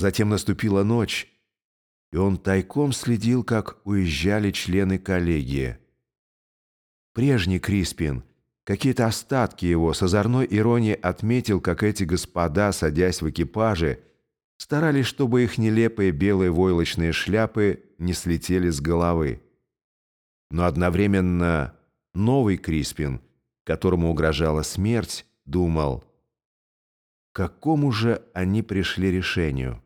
Затем наступила ночь, и он тайком следил, как уезжали члены коллегии. Прежний Криспин, какие-то остатки его с озорной иронией отметил, как эти господа, садясь в экипаже, старались, чтобы их нелепые белые войлочные шляпы не слетели с головы. Но одновременно новый Криспин, которому угрожала смерть, думал, к какому же они пришли решению.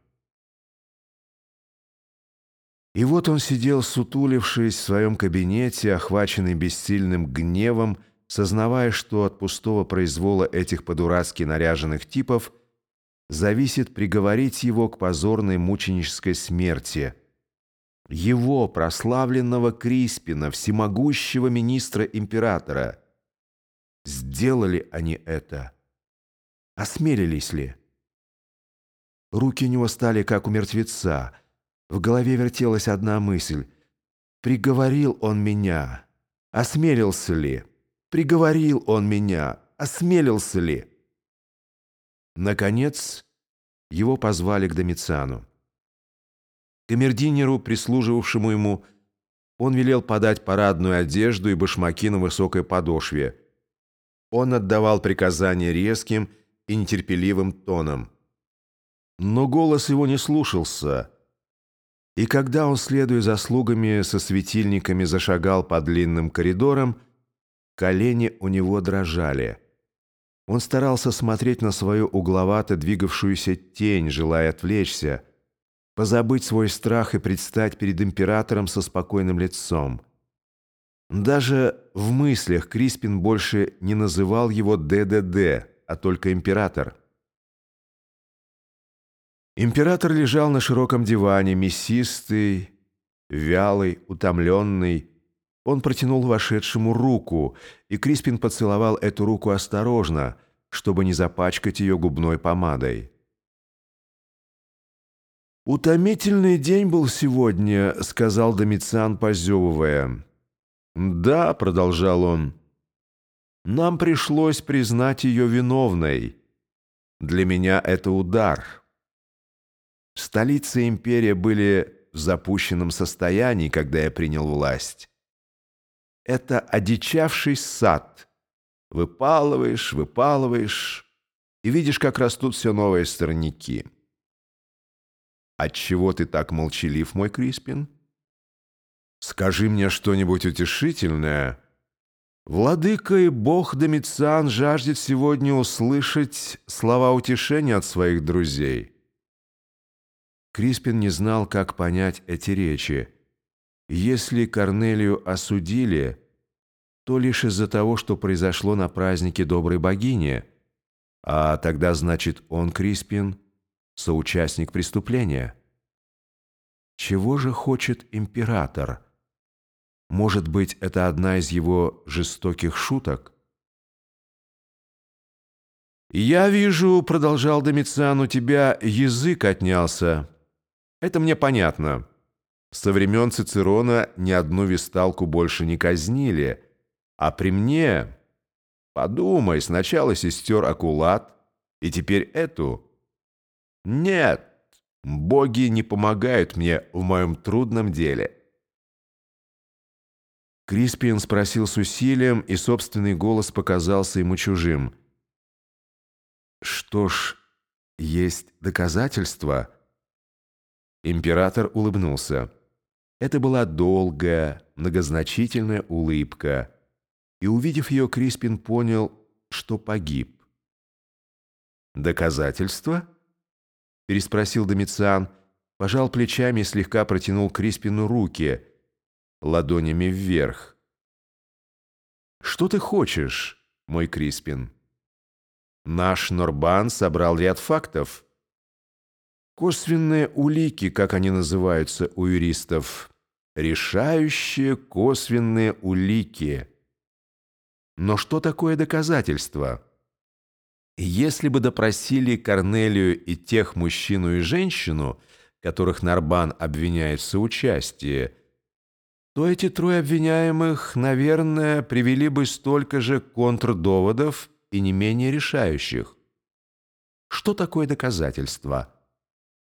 И вот он сидел, сутулившись в своем кабинете, охваченный бессильным гневом, сознавая, что от пустого произвола этих по-дурацки наряженных типов зависит приговорить его к позорной мученической смерти. Его, прославленного Криспина, всемогущего министра императора. Сделали они это? Осмелились ли? Руки у него стали как у мертвеца — в голове вертелась одна мысль. «Приговорил он меня. Осмелился ли? Приговорил он меня. Осмелился ли?» Наконец, его позвали к Домициану. Камердинеру, прислуживавшему ему, он велел подать парадную одежду и башмаки на высокой подошве. Он отдавал приказания резким и нетерпеливым тоном. Но голос его не слушался — и когда он, следуя за слугами со светильниками, зашагал по длинным коридорам, колени у него дрожали. Он старался смотреть на свою угловато двигавшуюся тень, желая отвлечься, позабыть свой страх и предстать перед императором со спокойным лицом. Даже в мыслях Криспин больше не называл его ДДД, а только император – Император лежал на широком диване, мясистый, вялый, утомленный. Он протянул вошедшему руку, и Криспин поцеловал эту руку осторожно, чтобы не запачкать ее губной помадой. «Утомительный день был сегодня», — сказал Домициан, позевывая. «Да», — продолжал он, — «нам пришлось признать ее виновной. Для меня это удар». Столица и империя были в запущенном состоянии, когда я принял власть. Это одичавший сад. Выпалываешь, выпалываешь, и видишь, как растут все новые сорняки. Отчего ты так молчалив, мой Криспин? Скажи мне что-нибудь утешительное. Владыка и бог Домициан жаждет сегодня услышать слова утешения от своих друзей. Криспин не знал, как понять эти речи. Если Корнелию осудили, то лишь из-за того, что произошло на празднике доброй богини, а тогда, значит, он, Криспин, соучастник преступления. Чего же хочет император? Может быть, это одна из его жестоких шуток? «Я вижу, — продолжал Домициан, — у тебя язык отнялся». Это мне понятно. Со времен Цицерона ни одну висталку больше не казнили. А при мне... Подумай, сначала сестер Акулат, и теперь эту. Нет, боги не помогают мне в моем трудном деле. Криспин спросил с усилием, и собственный голос показался ему чужим. «Что ж, есть доказательства?» Император улыбнулся. Это была долгая, многозначительная улыбка, и, увидев ее, Криспин понял, что погиб. «Доказательства?» — переспросил Домициан, пожал плечами и слегка протянул Криспину руки, ладонями вверх. «Что ты хочешь, мой Криспин?» «Наш Норбан собрал ряд фактов». Косвенные улики, как они называются у юристов. Решающие косвенные улики. Но что такое доказательство? Если бы допросили Корнелию и тех мужчину и женщину, которых Нарбан обвиняет в соучастии, то эти трое обвиняемых, наверное, привели бы столько же контрдоводов и не менее решающих. Что такое доказательство?